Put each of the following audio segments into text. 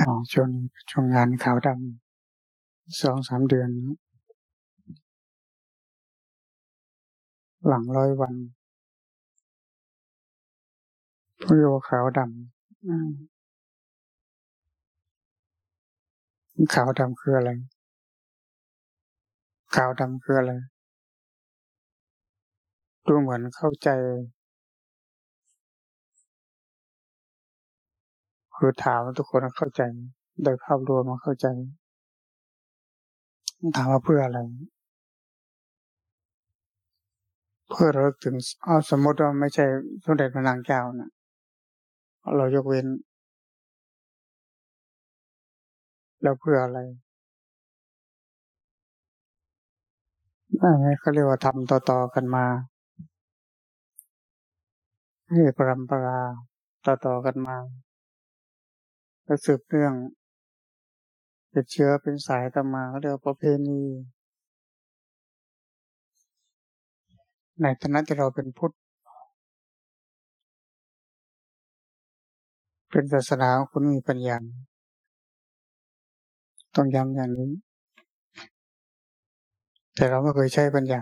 อ๋อช่วงช่วงงานขาวดำสองสามเดือน หลังร้อยวันพโยขาวดำขาวดำคืออะไร ขาวดำคืออะไรดูเหมือนเข้าใจ คือถามทุกคนเข้าใจ โดยภาพรวมมาเข้าใจ ถามว่าเพื่ออะไร เพื่อเราถึงเอาสมมติว่าไม่ใช่สมเด็จพระนางเจ้านะเรายกเว้น แล้วเพื่ออะไรนี่เขาเรียกว่าทำต่อๆกันมาให้ปรำปราต่อๆกันมา แล้วสืบเรื่องเป็นเชื้อเป็นสายตามมาเขาเรียกประเพณีในฐานะที่เราเป็นพุทธ เป็นศาสนาคุณมีปัญญา ต้องย้ำอย่างนี้ แต่เราไม่เคยใช้ปัญญา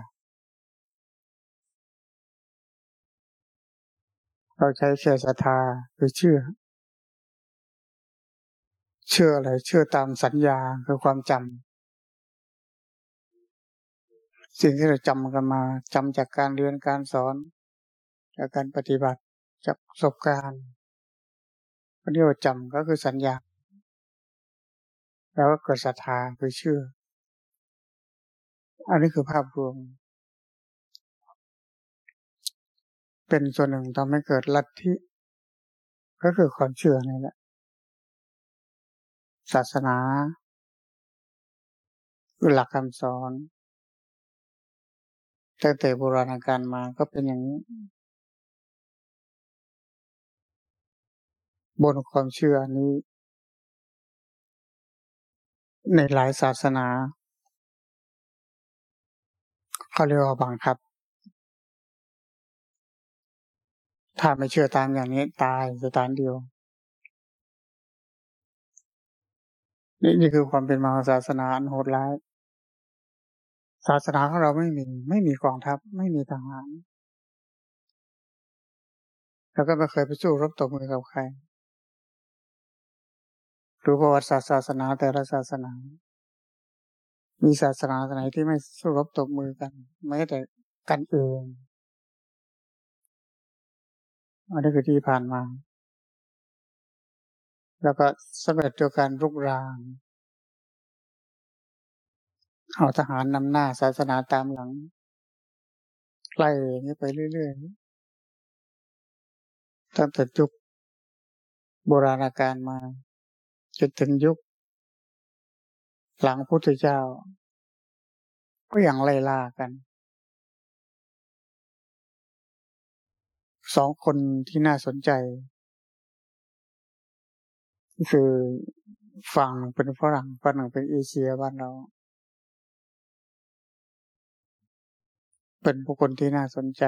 เราใช้แค่ศรัทธาคือเชื่อ เชื่ออะไร เชื่อตามสัญญาคือความจำสิ่งที่เราจำกันมาจำจากการเรียนการสอน จากการปฏิบัติจากประสบการณ์เรียกว่าจำก็คือสัญญา แล้วก็เกิดศรัทธาคือเชื่อ อันนี้คือภาพรวม เป็นส่วนหนึ่งทำให้เกิดลัทธิก็คือความเชื่อนี่แหละ ศาสนาคือหลักคำสอนตั้งแต่โบราณกาลมาก็เป็นอย่างนี้ บนความเชื่อนี้ ในหลายศาสนาเขาเรียกว่าบังคับ ถ้าไม่เชื่อตามอย่างนี้ตายสถานเดียว นี่นี่คือความเป็นมหาศาสนาโหดร้ายศาสนาของเราไม่มี ไม่มีกองทัพ ไม่มีทหาร แล้วก็ไม่เคยไปสู้รบตบมือกับใครรู้ประวัติศาสนาแต่ละศาสนา มีศาสนาไหนที่ไม่สู้รบตบมือกันแม้แต่กันเองอันนี้คือที่ผ่านมา แล้วก็สำเร็จโดยการรุกราน เอาทหารนำหน้าศาสนาตามหลัง ไล่นี้ไปเรื่อยๆ ตั้งแต่ยุคโบราณกาลมาจนถึงยุค หลังพุทธเจ้า ก็ยังไล่ล่ากัน สองคนที่น่าสนใจ คือฝั่งเป็นฝรั่งฝั่งหนึ่งเป็นเอเชียบ้านเรา เป็นบุคคลที่น่าสนใจ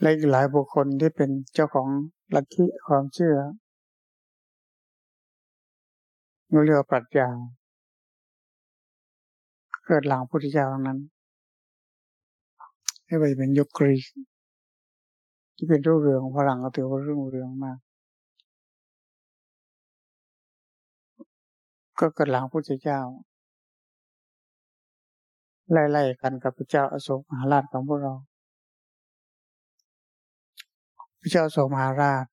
และอีกหลายบุคคลที่เป็นเจ้าของลัทธิความเชื่อเรียกว่าปรัชญาเกิดหลังพุทธเจ้านั้นให้ไปเป็นยุคกรีกที่เป็นรุ่งเรืองฝรั่งก็ถือว่ารุ่งเรืองมาก ก็เกิดหลังพระเจ้า ไล่ๆกันกับพระเจ้าอโศกมหาราชของพวกเรา พระเจ้าอโศกมหาราช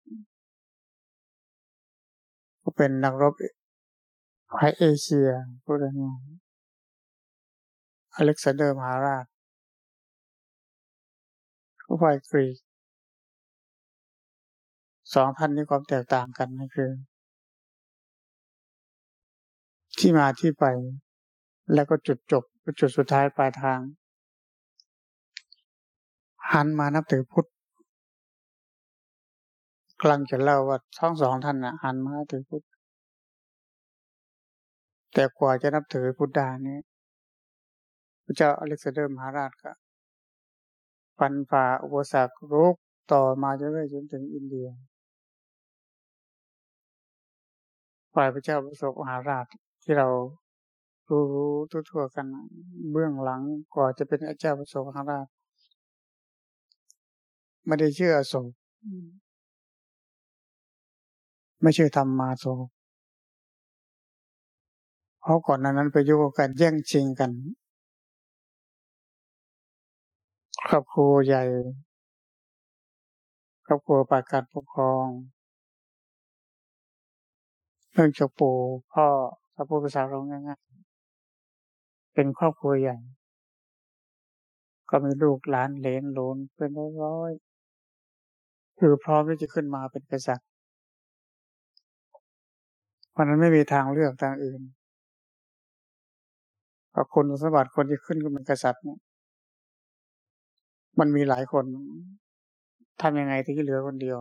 ก็เป็นนักรบไเอเชียพูดง่ายอเล็กซานเดอร์มหาราชก็ฝ่ายกรีกสองท่านนี้ความแตกต่างกันนั่นคือ ที่มาที่ไป แล้วก็จุดจบจุดสุดท้ายปลายทางหันมานับถือพุทธกำลังจะเล่าว่าทั้งสองท่านนะหันมาถือพุทธแต่กว่าจะนับถือพุทธานี้พระเจ้าอเล็กซานเดอร์มหาราชก็ฟันฝ่าอุปสรรครุกต่อมาจนเรื่อยจนถึงอินเดียฝ่ายพระเจ้าประสบมหาราช ที่เรารู้รู้ทั่วๆกันเบื้องหลังกว่าจะเป็นอาจารย์ประสบมหาราชไม่ได้เชื่ออโศกไม่เชื่อธรรมมาโศกเพราะก่อนนั้นไปยุ่งกันแย่งชิงกัน ครอบครัวใหญ่ ครอบครัวปากการปกครองเรื่องจากปู่พ่อ ถ้าพูดภาษาเราง่ายๆเป็นครอบครัวใหญ่ ก็มีลูกหลานเลนโลนเป็นร้อยๆคือพร้อมที่จะขึ้นมาเป็นกษัตริย์เพราะนั้นไม่มีทางเลือกทางอื่นพราะคนสมบัติคนที่ขึ้นก็เป็นกษัตริย์เนี่ย มันมีหลายคนทำยังไงที่เหลือคนเดียว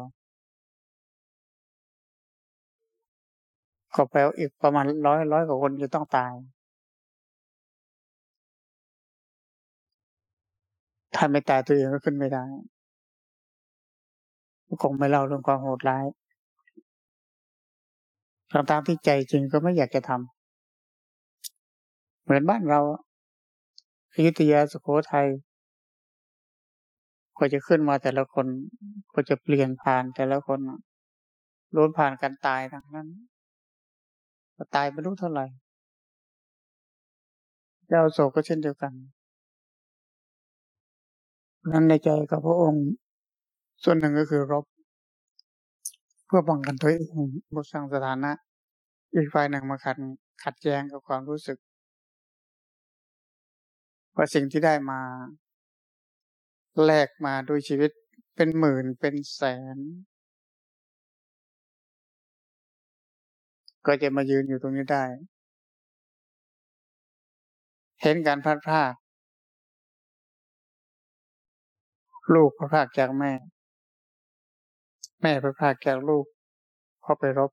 ก็แปลว่าอีกประมาณร้อยร้อยกว่าคนจะต้องตาย ถ้าไม่ตายตัวเองก็ขึ้นไม่ได้คงไม่เล่าเรื่องความโหดร้ายตามที่ใจจริงก็ไม่อยากจะทำเหมือนบ้านเราอยุธยาสุโขทัยก็จะขึ้นมาแต่ละคนก็จะเปลี่ยนผ่านแต่ละคนล้วนผ่านการตายทั้งนั้น ตายไม่รู้เท่าไหร่ เจ้าโศกก็เช่นเดียวกัน นั้นในใจกับพระองค์ ส่วนหนึ่งก็คือรบ เพื่อป้องกันตัวเองบทสั่งสถานะ อีกฝ่ายหนึ่งมาขัดขัดแย้งกับความรู้สึกว่าสิ่งที่ได้มาแลกมาด้วยชีวิตเป็นหมื่นเป็นแสน ก็จะมายืนอยู่ตรงนี้ได้ เห็นการพลาดพลาดลูกพลาดพาดจากแม่ แม่พลาดพาดจากลูกพอไปรบ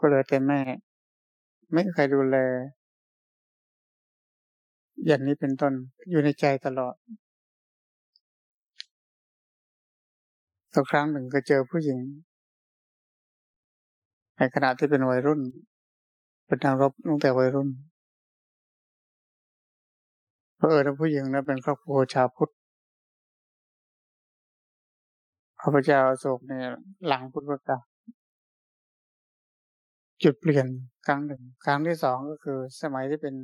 ก็เลยแต่แม่ ไม่เคยดูแล อย่างนี้เป็นต้นอยู่ในใจตลอดสักครั้งหนึ่งก็เจอผู้หญิง ในขณะที่เป็นวัยรุ่น เป็นทางรบตั้งแต่วัยรุ่นเพราะเออผู้หญิงนั้นเป็นครอบครัวชาวพุทธพระพุทธเจ้าโศกเนี่ยหลังพุทธกาลจุดเปลี่ยนครั้งหนึ่ง ครั้งที่สองก็คือ สมัยที่เป็น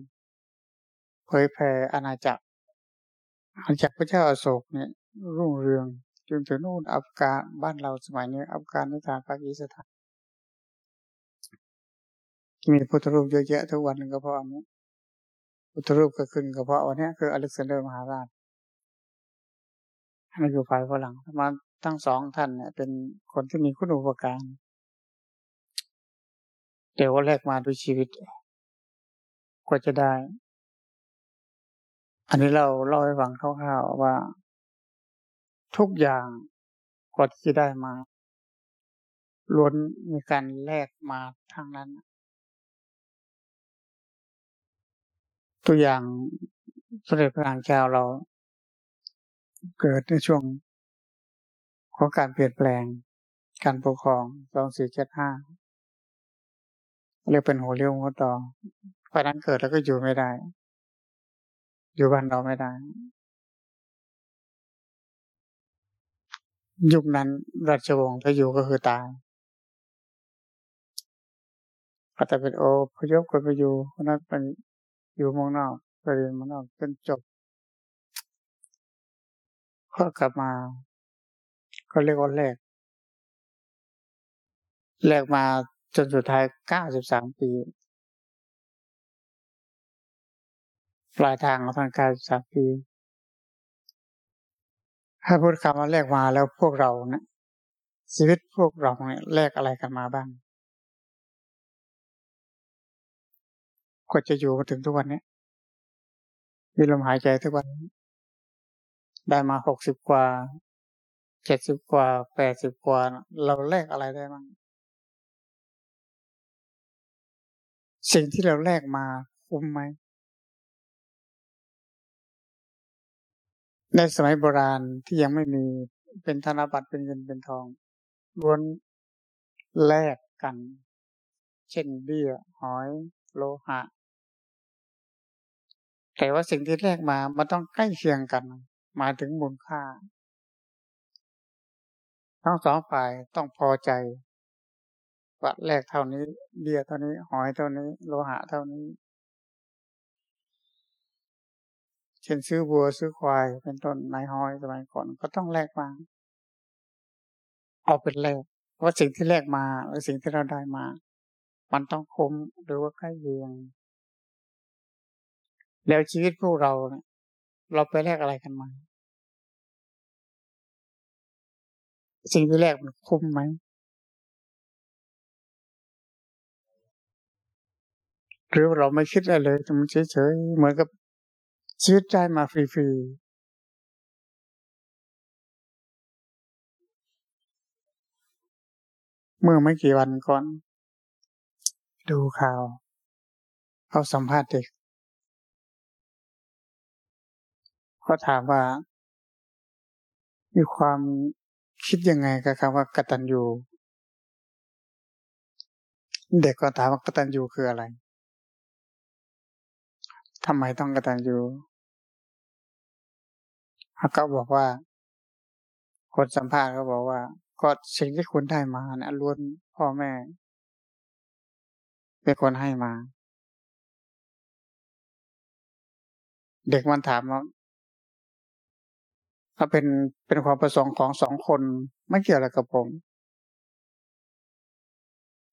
เผยแผ่อาณาจักรอาณาจักรพระเจ้าอโศกเนี่ยรุ่งเรืองจนถึงนู่นอัฟกานบ้านเราสมัยนี้อัฟกานิสถานปากีสถาน มีพุทธรูปเยอะแยะทุกวันนึงก็เพราะอันนี้พุทธรูปก็ขึ้นก็เพราะวันนี้คืออเล็กซานเดอร์มหาราชอันนี้คือฝ่ายฝรั่งมาทั้งสองท่านเนี่ย เป็นคนที่มีคุณอุปการ เดี๋ยวว่าแรกมาด้วยชีวิตกว่าจะได้ อันนี้เราเล่าให้ฟังคร่าวๆว่า ทุกอย่างกว่าที่ได้มาล้วนมีการแลกมาทางนั้น ตัวอย่างสมเด็จพระนางเจ้าเรา เกิดในช่วงของการเปลี่ยนแปลง การปกครองสองสี่เจ็ดห้าเรียกเป็นหัวเรียวหัวต่อเพราะนั้นเกิดแล้วก็อยู่ไม่ได้ อยู่บ้านเราไม่ได้ ยุคนั้นราชวงศ์ถ้าอยู่ก็คือตายก็จะเป็นโอพยพคนไปอยู่เพราะนั้นเป็น อยู่มองนอกไปเรียนมองนอกจนจบก็กลับมา ก็เรียกว่าแรกแรกมาจนสุดท้ายเก้าสิบสามปี ปลายทางของทางการสามปีถ้าพูดคำว่าแรกมาแล้วพวกเราเนะชีวิตพวกเราเนี่ยแลกอะไรกันมาบ้าง กว่าจะอยู่มาถึงทุกวันนี้มีลมหายใจทุกวัน ได้มาหกสิบกว่าเจ็ดสิบกว่าแปดสิบกว่า เราแลกอะไรได้บ้างสิ่งที่เราแลกมาคุ้มไหมในสมัยโบราณที่ยังไม่มีเป็นธนบัตรเป็นเงินเป็นทองล้วนแลกกัน เช่นเบี้ยหอย โลหะ แต่ว่าสิ่งที่แลกมา มันต้องใกล้เคียงกัน มาถึงมูลค่า ทั้งสองฝ่ายต้องพอใจว่าแลกเท่านี้เบี้ยเท่านี้หอยเท่านี้ โลหะเท่านี้ เช่นซื้อวัวซื้อควายเป็นต้นนายหอยสมัยก่อนก็ต้องแลกมาเอาเป็นแลกว่าสิ่งที่แลกมาหรือสิ่งที่เราได้มา มันต้องคุ้มหรือว่าใกล้เคียง แล้วชีวิตพวกเรา เราไปแลกอะไรกันมา สิ่งที่แลกมันคุ้มไหม หรือเราไม่คิดอะไรเลยมันเฉยๆเหมือนกับชีวิตได้มาฟรีๆเมื่อไม่กี่วันก่อน ดูข่าว เขาสัมภาษณ์เด็ก เขาถามว่า มีความคิดยังไงกับคำว่ากตัญญูเด็กก็ถามว่ากตัญญูคืออะไรทำไมต้องกตัญญูเขาบอกว่า คนสัมภาษณ์เขาบอกว่า ก็สิ่งที่คุณได้มาเนะล้วนพ่อแม่เป็นคนให้มา เด็กมันถามว่า ถ้าเป็นเป็นความประสงค์ของสองคนไม่เกี่ยวอะไรกับผม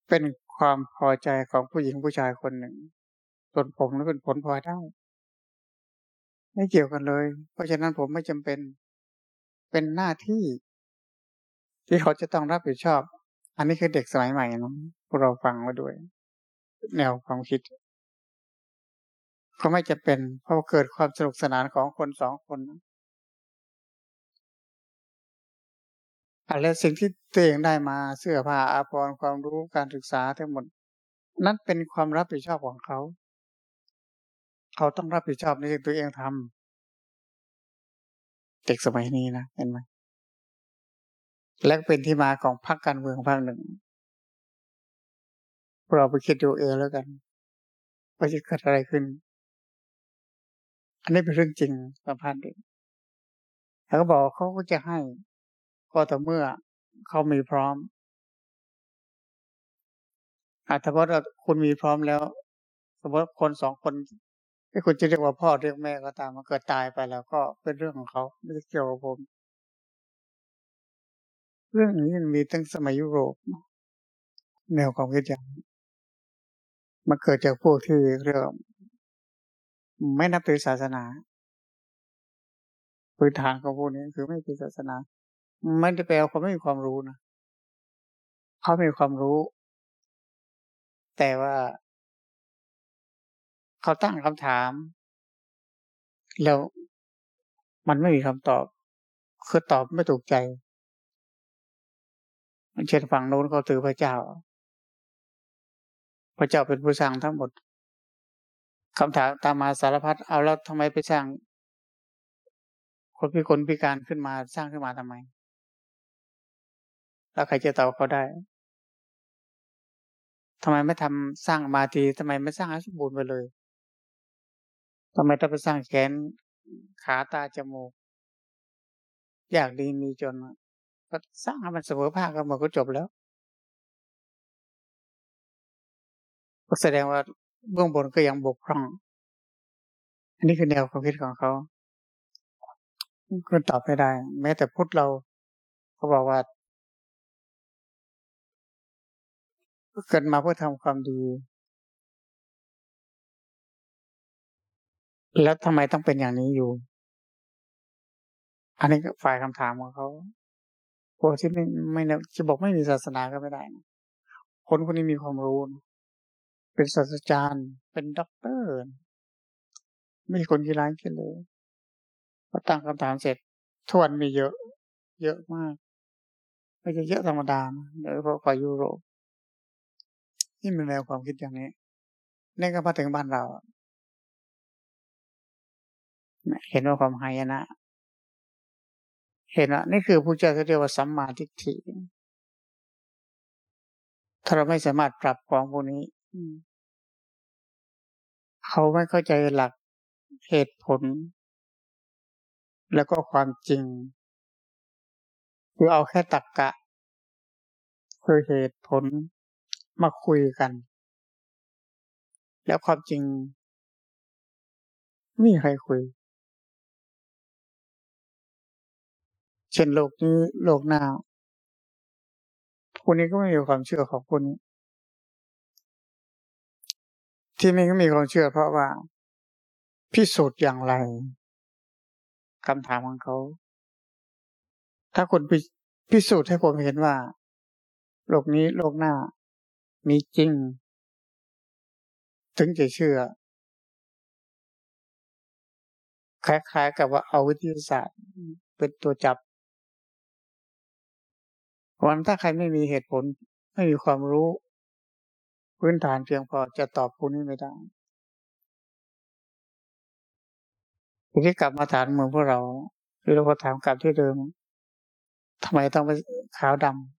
เป็นความพอใจของผู้หญิงผู้ชายคนหนึ่ง ส่วนผมนั้นเป็นผลพลอยได้ ไม่เกี่ยวกันเลย เพราะฉะนั้นผมไม่จำเป็น เป็นหน้าที่ ที่เขาจะต้องรับผิดชอบ อันนี้คือเด็กสมัยใหม่นะพวกเราฟังมาด้วย แนวความคิดเขาไม่จะเป็นเพราะเกิดความสนุกสนานของคนสองคน อะไรสิ่งที่ตัวเองได้มาเสื้อผ้าอาภรณ์ความรู้การศึกษาทั้งหมด นั่นเป็นความรับผิดชอบของเขา เขาต้องรับผิดชอบในสิ่งตัวเองทำเด็กสมัยนี้นะเห็นไหมและเป็นที่มาของพรรคการเมืองพรรคหนึ่ง เราไปคิดดูเองแล้วกันว่าจะเกิดอะไรขึ้น อันนี้เป็นเรื่องจริงสัมพันธ์เด็กแล้วก็บอกเขาก็จะให้ ก็ต่อเมื่อเขามีพร้อมอาจจะเพราะคุณมีพร้อมแล้ว สมมติคนสองคนที่คุณจะเรียกว่าพ่อเรียกแม่ก็ตามมันเกิดตายไปแล้วก็เป็นเรื่องของเขาไม่ได้เกี่ยวกับผม เรื่องนี้มีตั้งสมัยยุโรปแนวความคิดอย่างมันเกิดจากพวกที่เรียกไม่นับถือศาสนาพื้นฐานของพวกนี้คือไม่ถือศาสนา ไม่ได้แปลว่าเขาไม่มีความรู้นะเขามีความรู้ แต่ว่า เขาตั้งคำถาม แล้วมันไม่มีคำตอบ คือตอบไม่ถูกใจเช่นฝั่งโน้นเขาถือพระเจ้า พระเจ้าเป็นผู้สร้างทั้งหมดคำถามตามมาสารพัดเอาแล้วทำไมไปสร้างคนพิกลพิการขึ้นมาสร้างขึ้นมาทำไม แล้วใครจะตอบเขาได้ทำไมไม่ทำสร้างมาทีทำไมไม่สร้างให้สมบูรณ์ไปเลยทำไมต้องไปสร้างแขนขาตาจมูก อยากดีมีจนก็สร้างให้มันเสมอภาคกันหมดก็จบแล้วก็แสดงว่าเบื้องบนก็ยังบกพร่อง อันนี้คือแนวความคิดของเขาคุณตอบไม่ได้ แม้แต่พุทธเราเขาบอกว่า เกิดมาเพื่อทำความดี แล้วทำไมต้องเป็นอย่างนี้อยู่ อันนี้ฝ่ายคำถามของเขาพวกที่ไม่ไม่จะบอกไม่มีศาสนาก็ไม่ได้นะคนคนนี้มีความรู้เป็นศาสตราจารย์ เป็นด็อกเตอร์ ไม่ใช่คนกีฬาแค่เลยพอตั้งคำถามเสร็จทวนมีเยอะ เยอะมาก ไม่ใช่เยอะธรรมดาโดยเฉพาะฝ่ายยุโรป นี่เป็นแนวความคิดอย่างนี้ นี่ก็มาถึงบ้านเรา เห็นว่าความหายนะ เห็นว่านี่คือผู้เจ้าเขาเรียกว่าสัมมาทิฏฐิ ถ้าเราไม่สามารถปรับของพวกนี้ เขาไม่เข้าใจหลักเหตุผล แล้วก็ความจริง คือเอาแค่ตักกะ คือเหตุผล มาคุยกัน แล้วความจริง ไม่มีใครคุย เช่นโลกนี้โลกหน้าคนนี้ก็ไม่มีความเชื่อของคนนี้ที่ไม่ก็มีความเชื่อเพราะว่า พิสูจน์อย่างไรคำถามของเขา ถ้าคนพิสูจน์ให้ผมเห็นว่า โลกนี้โลกหน้า มีจริง ถึงจะเชื่อ คล้ายๆกับว่าเอาวิทยาศาสตร์เป็นตัวจับวันถ้าใครไม่มีเหตุผล ไม่มีความรู้ พื้นฐานเพียงพอจะตอบคุณนี้ไม่ได้ทีนี้กลับมาฐานเมืองพวกเราคือเราก็ถามกลับที่เดิมทำไมต้องไปขาวดำ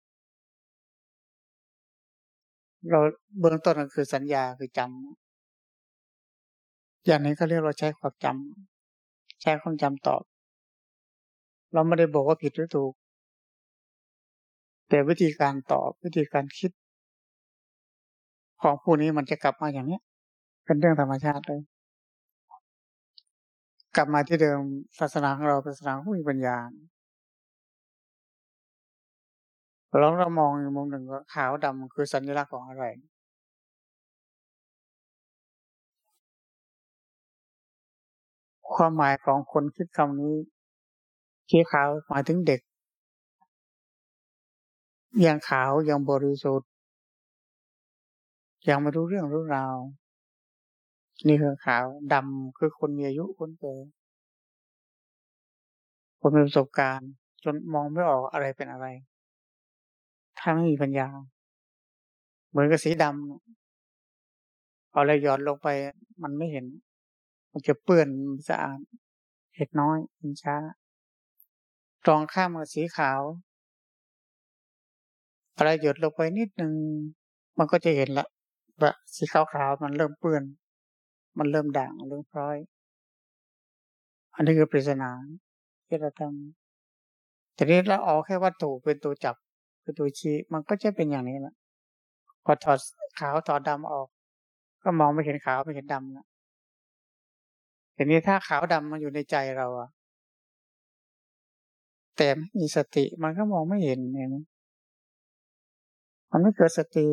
เราเบื้องต้นก็คือสัญญาคือจำอย่างนี้เขาเรียกเราใช้ความจำใช้ความจำตอบ เราไม่ได้บอกว่าผิดหรือถูก แต่วิธีการตอบวิธีการคิด ของผู้นี้มันจะกลับมาอย่างนี้เป็นเรื่องธรรมชาติเลย กลับมาที่เดิมศาสนาของเราเป็นศาสนาผู้มีปัญญา เราเรามองอีกมุมหนึ่งว่าขาวดำคือสัญลักษณ์ของอะไร ความหมายของคนคิดคำนี้ขี้ขาวหมายถึงเด็ก ยังขาวยังบริสุทธิ์ ยังไม่รู้เรื่องรู้ราว นี่คือขาวดำคือคนมีอายุคนแก่คนมีประสบการณ์ จนมองไม่ออกอะไรเป็นอะไร ถ้าไม่มีปัญญา เหมือนกับสีดำเอาอะไรหยอดลงไป มันไม่เห็น มันจะเปื้อนสะอาดเห็ดน้อยเห็นช้า ตรองข้ามกับสีขาว อะไรหยดลงไปนิดนึงมันก็จะเห็นละว่าสีขาวๆมันเริ่มเปื้อน มันเริ่มด่างเริ่มพร้อย อันนี้คือปริศนาที่เราทำแต่นี้เราเอาแค่วัตถุเป็นตัวจับ เป็นตัวชี้มันก็จะเป็นอย่างนี้แหละพอถอดขาวถอดดำออก ก็มองไม่เห็นขาวไม่เห็นดำแล้วทีนี้ถ้าขาวดำมันอยู่ในใจเราอะแต่มีสติมันก็มองไม่เห็นเนไหมมันไม่เกิดสติ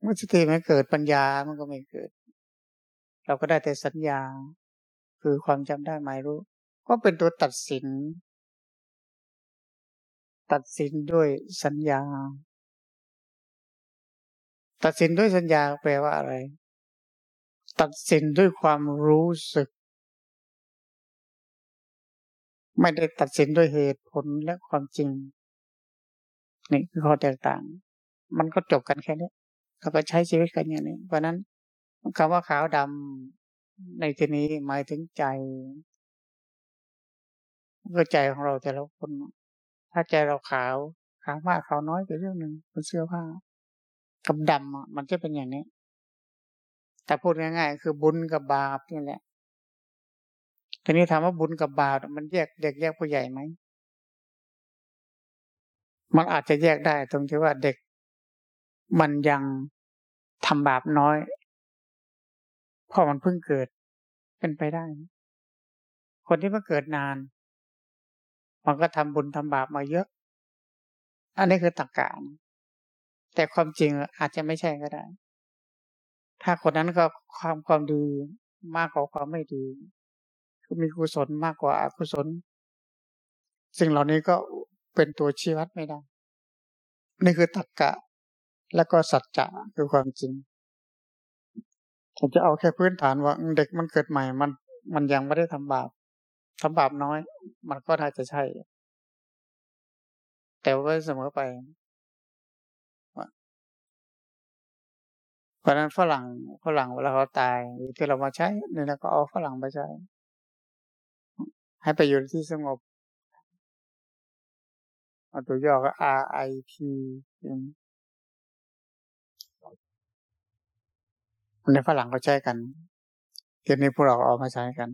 เมื่อสติไม่เกิดปัญญามันก็ไม่เกิด เราก็ได้แต่สัญญา คือความจำได้หมายรู้ ก็เป็นตัวตัดสิน ตัดสินด้วยสัญญา ตัดสินด้วยสัญญาแปลว่าอะไร ตัดสินด้วยความรู้สึก ไม่ได้ตัดสินด้วยเหตุผลและความจริง นี่คือข้อแตกต่าง มันก็จบกันแค่นี้เราก็ใช้ชีวิตกันอย่างนี้ เพราะนั้นคำว่าขาวดำในที่นี้หมายถึงใจก็ใจของเราแต่ละคน ถ้าใจเราขาวขาวมากขาวน้อยเป็นเรื่องหนึ่งเป็นเสื้อผ้ากับดำมันจะเป็นอย่างนี้ แต่พูดง่ายๆคือบุญกับบาปนี่แหละทีนี้ถามว่าบุญกับบาปมันแยกเด็กแยกผู้ใหญ่ไหมมันอาจจะแยกได้ตรงที่ว่าเด็ก มันยังทำบาปน้อยเพราะมันเพิ่งเกิดเป็นไปได้ คนที่มาเกิดนาน มันก็ทำบุญทำบาปมาเยอะ อันนี้คือตรกกะแต่ความจริงอาจจะไม่ใช่ก็ได้ ถ้าคนนั้นก็ความความดีมากกว่าความไม่ดีคือมีกุศลมากกว่าอกุศล สิ่งเหล่านี้ก็เป็นตัวชี้วัดไม่ได้ นี่คือตรกกะ แล้วก็สัจจะคือความจริง ผมจะเอาแค่พื้นฐานว่าเด็กมันเกิดใหม่มัน มันยังไม่ได้ทำบาป ทำบาปน้อย มันก็น่าจะใช่ แต่ว่าเสมอไปเพราะนั้นฝรั่งฝรั่งเวลาเขาตายที่เรามาใช้เนี่เราก็เอาฝรั่งไปใช้ ให้ไปอยู่ที่สงบเอาตัวย่อก็ R I P ในฝรั่งเขาใช้กันทีนี้พวกเราเอามาใช้กัน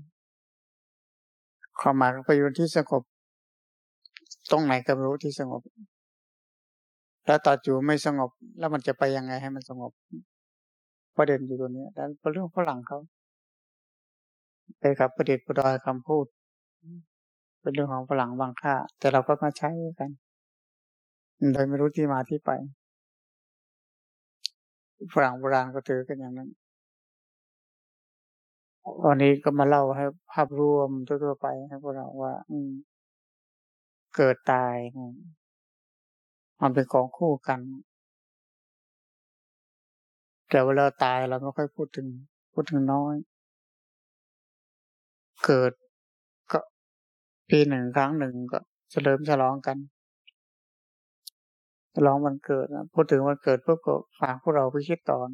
ความหมายของประโยชน์ที่สงบตรงไหนก็รู้ที่สงบ แล้วต่อจู่ไม่สงบ แล้วมันจะไปยังไงให้มันสงบ ประเด็นอยู่ตรงนี้แล้วเป็นเรื่องฝรั่งเขาไปกับประเด็นประดอยคำพูด เป็นเรื่องของฝรั่งบางค่า แต่เราก็มาใช้กันโดยไม่รู้ที่มาที่ไปฝรั่งโบราณก็ถือกันอย่างนั้น ตอนนี้ก็มาเล่าให้ภาพรวมทั่วๆไปให้พวกเราว่า อืม เกิดตายมันเป็นของคู่กัน แต่เวลาตายเราไม่ค่อยพูดถึง พูดถึงน้อย เกิดก็ปีหนึ่งครั้งหนึ่งก็เฉลิมฉลองกันฉลองวันเกิดนะพูดถึงวันเกิดพวกก็ฝากพวกเราไปคิดตอน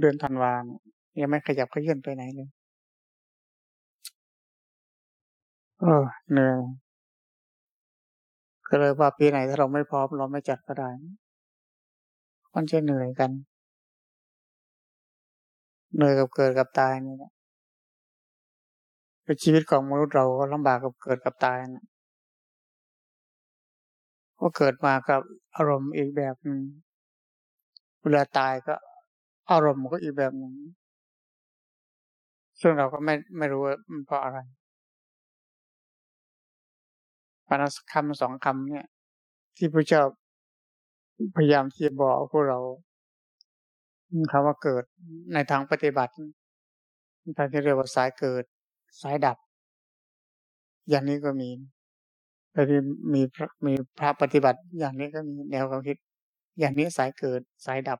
เดือนธันวาเนี่ย ยังไม่ขยับขยื่นไปไหนเลยเออเหนื่อยก็เลยว่าปีไหนถ้าเราไม่พร้อมเราไม่จัดก็ได้มันจะเหนื่อยกันเหนื่อยกับเกิดกับตายนี่แหละเป็นชีวิตของมนุษย์เราก็ลำบากกับเกิดกับตายนะก็เกิดมากับอารมณ์อีกแบบหนึ่งเวลาตายก็ อารมณ์ก็อีกแบบหนึ่ง ซึ่งเราก็ไม่ไม่รู้ว่ามันเพราะอะไรปานคำสองคำเนี่ย ที่พระเจ้าพยายามที่จะบอกพวกเราคำว่าเกิดในทางปฏิบัติทางที่เรียกว่าสายเกิด สายดับ อย่างนี้ก็มีแต่ที่มีพระมีพระปฏิบัติ อย่างนี้ก็มีแนวความคิด อย่างนี้สายเกิดสายดับ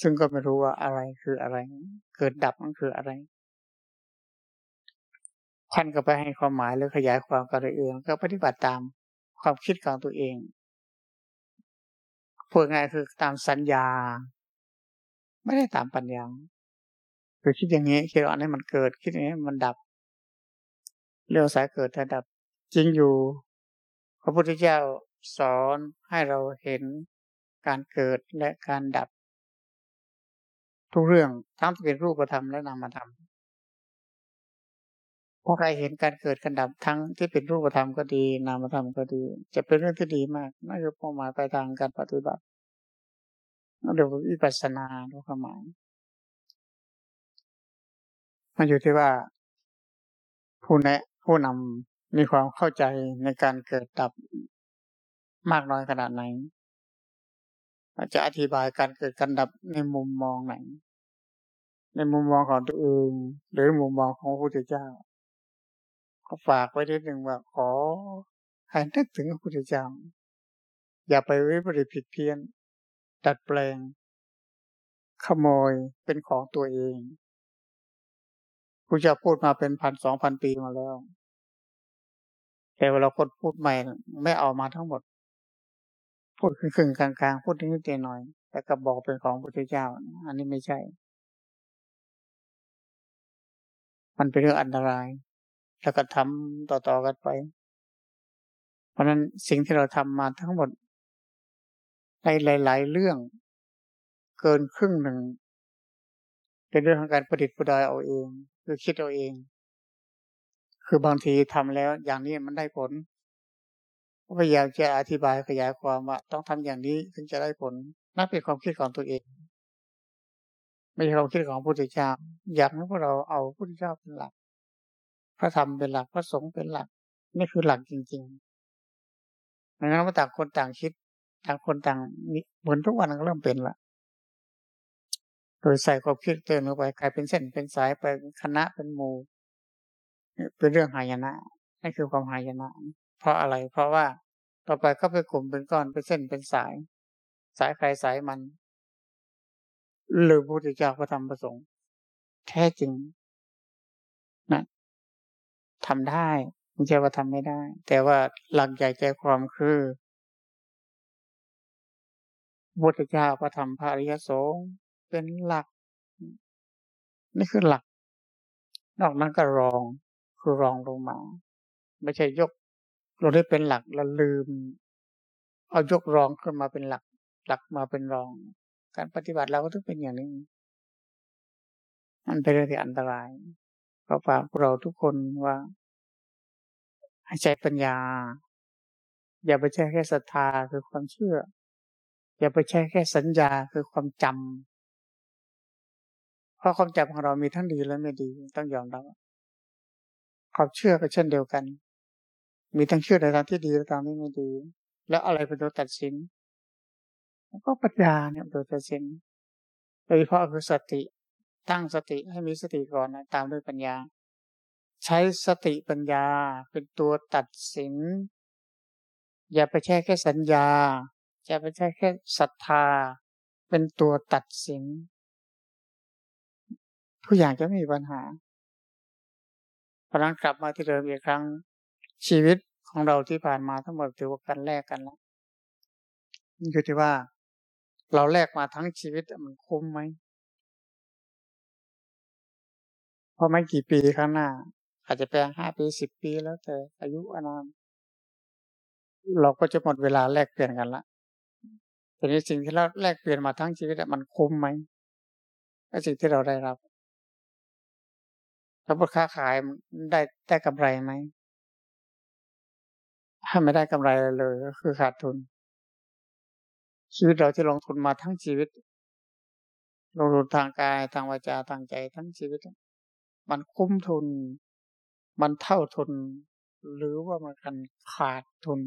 ซึ่งก็ไม่รู้ว่าอะไรคืออะไร เกิดดับมันคืออะไรท่านก็ไปให้ความหมายหรือขยายความกันเองก็ปฏิบัติตามความคิดของตัวเองพูดง่ายคือตามสัญญา ไม่ได้ตามปัญญาคือคิดอย่างนี้คิดว่าอันนี้มันเกิดคิดอย่างนี้มันดับ เรื่องสายเกิดแต่ดับ จริงอยู่ พระพุทธเจ้าสอนให้เราเห็นการเกิดและการดับ ทุกเรื่องทั้งเป็นรูปธรรมและนามธรรมพอใครเห็นการเกิดการดับทั้งที่เป็นรูปธรรมก็ดี นามธรรมก็ดี จะเป็นเรื่องที่ดีมากนั่นคือเป้าหมายปลายทางการปฏิบัติเรียกว่าวิปัสสนาดูความหมายมันอยู่ที่ว่าผู้แนะผู้นำมีความเข้าใจในการเกิดดับมากน้อยขนาดไหน จะอธิบายการเกิดการดับในมุมมองไหน ในมุมมองของตัวเองหรือมุมมองของพระพุทธเจ้าก็ฝากไว้ทีหนึ่งว่าขอให้นึกถึงพระพุทธเจ้าอย่าไปวิปริตผิดเพี้ยน ดัดแปลง ขโมยเป็นของตัวเองพระเจ้าพูดมาเป็นพันสองพันปีมาแล้วแต่เวลาคนพูดใหม่ไม่เอามาทั้งหมด พูดครึ่งกลางๆ พูดนิดๆหน่อยแต่ก็บอกเป็นของพระพุทธเจ้า อันนี้ไม่ใช่ มันเป็นเรื่องอันตราย แล้วก็ทำต่อๆกันไป เพราะนั้นสิ่งที่เราทำมาทั้งหมดในหลาย ๆ เรื่อง เกินครึ่งหนึ่ง เป็นเรื่องของการประดิษฐ์ประดอยเอาเอง คือคิดเอาเอง คือบางทีทำแล้ว อย่างนี้มันได้ผล พยายามจะอธิบายขยายความว่าต้องทำอย่างนี้ถึงจะได้ผลนั่นเป็นความคิดของตัวเอง ไม่ใช่ความคิดของพระพุทธเจ้าอยากให้พวกเราเอาพระพุทธเจ้าเป็นหลัก พระธรรมเป็นหลักพระสงฆ์เป็นหลักนี่คือหลักจริงๆดังนั้นว่าต่างคนต่างคิดต่างคนต่างเหมือนทุกวันก็เริ่มเป็นละโดยใส่ความคิดเติมลงไปกลายเป็นเส้นเป็นสายไปคณะเป็นหมู่เป็นเรื่องหายนะนี่คือความหายนะ เพราะอะไร เพราะว่าต่อไปก็ไปกลุ่มเป็นก้อนเป็นเส้นเป็นสาย สายใครสายมัน หรือพระพุทธเจ้าก็ทำประสงค์แท้จริงนะทำได้ไม่ใช่ว่าทำไม่ได้ แต่ว่าหลักใหญ่ใจความคือพุทธเจ้าพระธรรมพระอริยสงฆ์เป็นหลัก นี่คือหลัก นอกนั้นก็รองคือรองลงมา ไม่ใช่ยก เราได้เป็นหลักเราลืม เอายกรองขึ้นมาเป็นหลัก หลักมาเป็นรอง การปฏิบัติเราก็ต้องเป็นอย่างนี้มันเป็นเรื่องที่อันตรายก็ฝากเราทุกคนว่าให้ใช้ปัญญา อย่าไปใช้แค่ศรัทธาคือความเชื่อ อย่าไปใช้แค่สัญญาคือความจำเพราะความจำของเรามีทั้งดีและไม่ดีต้องยอมรับความเชื่อก็เช่นเดียวกัน มีทั้งเชื่อในทางที่ดีและทางที่ไม่ดี แล้วอะไรเป็นตัวตัดสินก็ปัญญาเนี่ยตัวตัดสินโดยเฉพาะคือสติตั้งสติให้มีสติก่อนนะตามด้วยปัญญา ใช้สติปัญญาเป็นตัวตัดสิน อย่าไปแค่แค่สัญญาอย่าไปแค่แค่ศรัทธา เป็นตัวตัดสินทุกอย่างจะไม่มีปัญหาพลังกลับมาที่เดิมอีกครั้ง ชีวิตของเราที่ผ่านมาทั้งหมดถือว่ากันแลกกันแล้วอยู่ที่ว่า เราแลกมาทั้งชีวิตมันคุ้มไหมเพราะไม่กี่ปีข้างหน้า อาจจะเป็นห้าปีสิบปีแล้วแต่อายุอานามเราก็จะหมดเวลาแลกเปลี่ยนกันละแต่ในสิ่งที่เราแลกเปลี่ยนมาทั้งชีวิตมันคุ้มไหมกับสิ่งที่เราได้รับถ้าพูดค้าขายได้ได้กำไรไหม ถ้าไม่ได้กำไรเลยก็คือขาดทุน ชีวิตเราที่ลงทุนมาทั้งชีวิต ลงทุนทางกายทางวาจาทางใจทั้งชีวิต มันคุ้มทุน มันเท่าทุน หรือว่ามันกันขาดทุน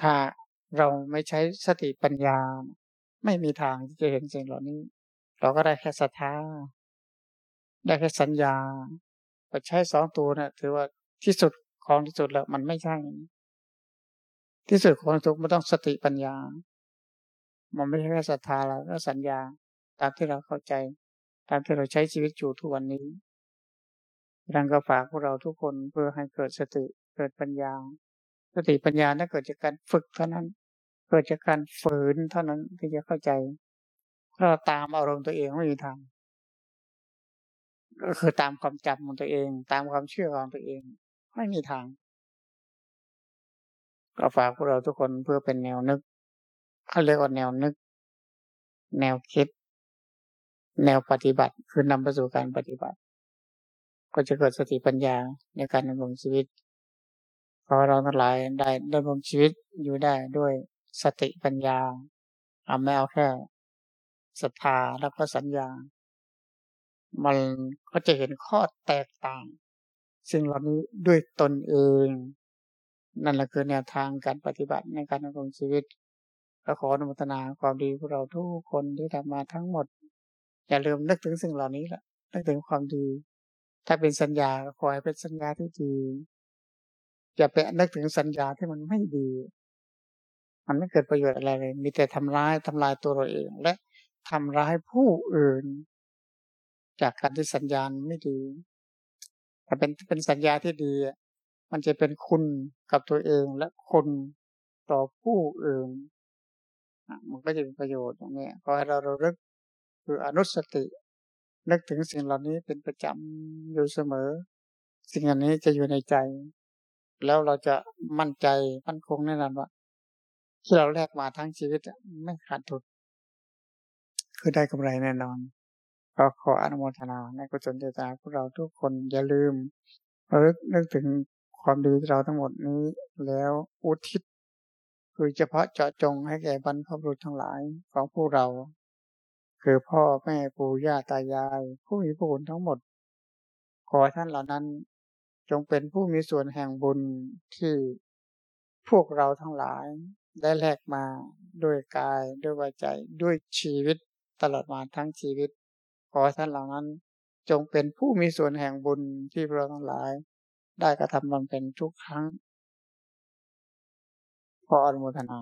ถ้าเราไม่ใช้สติปัญญา ไม่มีทางที่จะเห็นสิ่งเหล่านี้ เราก็ได้แค่ศรัทธาได้แค่สัญญาก็ใช้สองตัวนะ่ะถือว่าที่สุด ของที่สุดแล้วมันไม่ใช่ ที่สุดของทุกข์มันต้องสติปัญญา มันไม่ใช่แค่ศรัทธาแล้วก็สัญญา ตามที่เราเข้าใจ ตามที่เราใช้ชีวิตอยู่ทุกวันนี้ดังก็ฝากพวกเราทุกคนเพื่อให้เกิดสติเกิดปัญญา สติปัญญานั้นเกิดจากการฝึกเท่านั้น เกิดจากการฝืนเท่านั้นที่จะเข้าใจถ้าเราตามอารมณ์ตัวเองไม่มีทางก็คือตามความจำของตัวเอง ตามความเชื่อของตัวเอง ไม่มีทาง ก็ฝากพวกเราทุกคนเพื่อเป็นแนวนึกเขาเรียกว่าแนวนึก แนวคิด แนวปฏิบัติ คือนำไปสู่การปฏิบัติ ก็จะเกิดสติปัญญาในการดำรงชีวิตพอเราทั้งหลายได้ดำรงชีวิตอยู่ได้ด้วยสติปัญญาเอาไม่เอาแค่ศรัทธาแล้วก็สัญญา มันก็จะเห็นข้อแตกต่าง ซึ่งเหล่านี้ด้วยตนเอง นั่นแหละคือแนวทางการปฏิบัติในการดำรงชีวิตก็ขออนุโมทนาความดีพวกเราทุกคนที่ทำมาทั้งหมด อย่าลืมนึกถึงสิ่งเหล่านี้แหละนึกถึงความดี ถ้าเป็นสัญญาขอให้เป็นสัญญาที่ดีอย่าไปนึกถึงสัญญาที่มันไม่ดี มันไม่เกิดประโยชน์อะไรเลย มีแต่ทำร้ายทำลายตัวเราเอง และทำร้ายผู้อื่น จากการที่สัญญาณไม่ดี แต่เป็นเป็นสัญญาที่ดี มันจะเป็นคุณกับตัวเองและคุณต่อผู้อื่นมันก็จะเป็นประโยชน์อย่างนี้ขอให้เราเราลิกคืออนุสติ นึกถึงสิ่งเหล่านี้เป็นประจำอยู่เสมอ สิ่งอันนี้จะอยู่ในใจ แล้วเราจะมั่นใจมั่นคงแน่นอนว่า ที่เราแลกมาทั้งชีวิตไม่ขาดทุนคือได้กำไรแน่นอน ก็ขออนุโมทนาในกุศลเจตนาพวกเราทุกคนอย่าลืมรึกนึกถึงความดีที่เราทั้งหมดนี้ แล้วอุทิศ คือเฉพาะเจาะจงให้แก่บรรพบุรุษทั้งหลายของพวกเรา คือพ่อแม่ปู่ย่าตายาย ผู้มีพระคุณทั้งหมด ขอท่านเหล่านั้นจงเป็นผู้มีส่วนแห่งบุญที่พวกเราทั้งหลายได้แลกมาด้วยกายด้วยวาจด้วยชีวิตตลอดมาทั้งชีวิต ขอท่านเหล่านั้น จงเป็นผู้มีส่วนแห่งบุญที่เระทั้งหลาย ได้กระทำมันเป็นทุกครั้ง ขออนุโมทนา